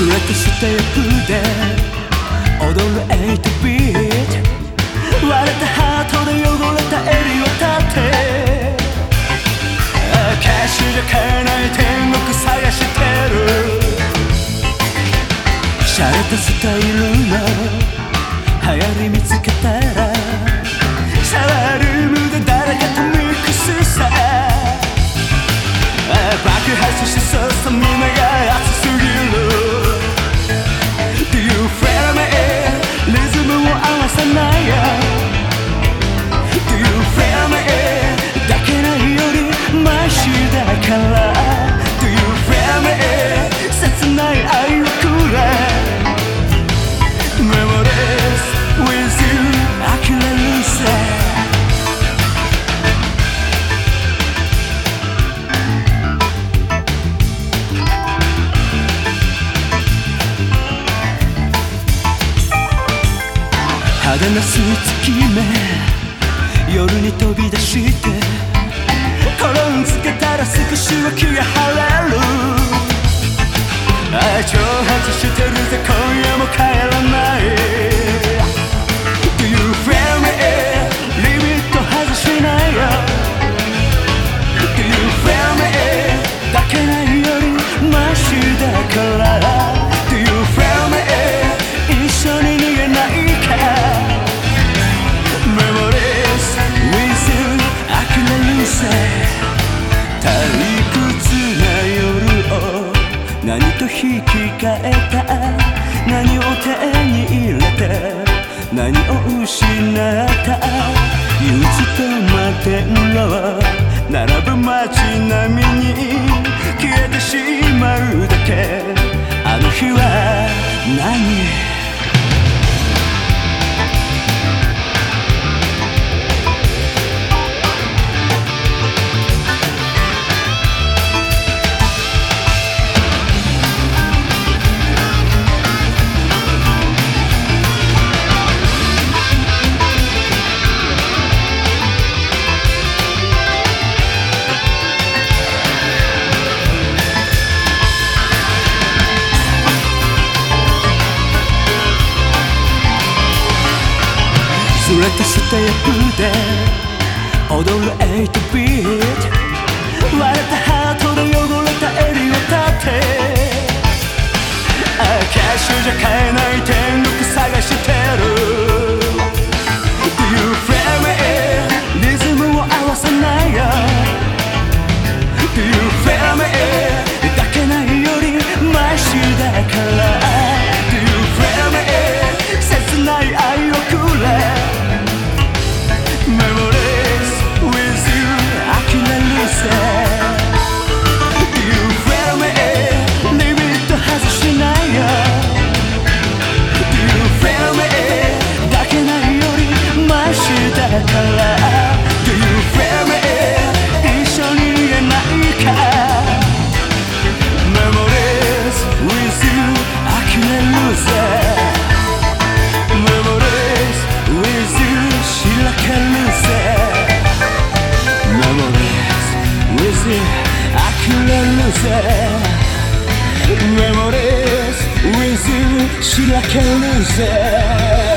テープで踊る8ビート。割れたハートで汚れた襟を立て。キャッシュじゃ買えない天国探してる。洒落たスタイルの流行り見つけたらシャワールームで誰かとミックスさ。爆発しそうさ胸が熱派手なスーツ決め夜に飛び出してコロンつけたら少しは気が晴れる。愛情発してるぜ今夜も帰らない。引き換えた。何を手に入れて何を失った。憂鬱と摩天楼並ぶ街並みに消えてしまうだけ。あの日は何？れたステップで。踊る8ビート。割れたハートで汚れた襟を立て。ああキャッシュじゃ買えないにあくれるぜメモリーズ with 開けるぜ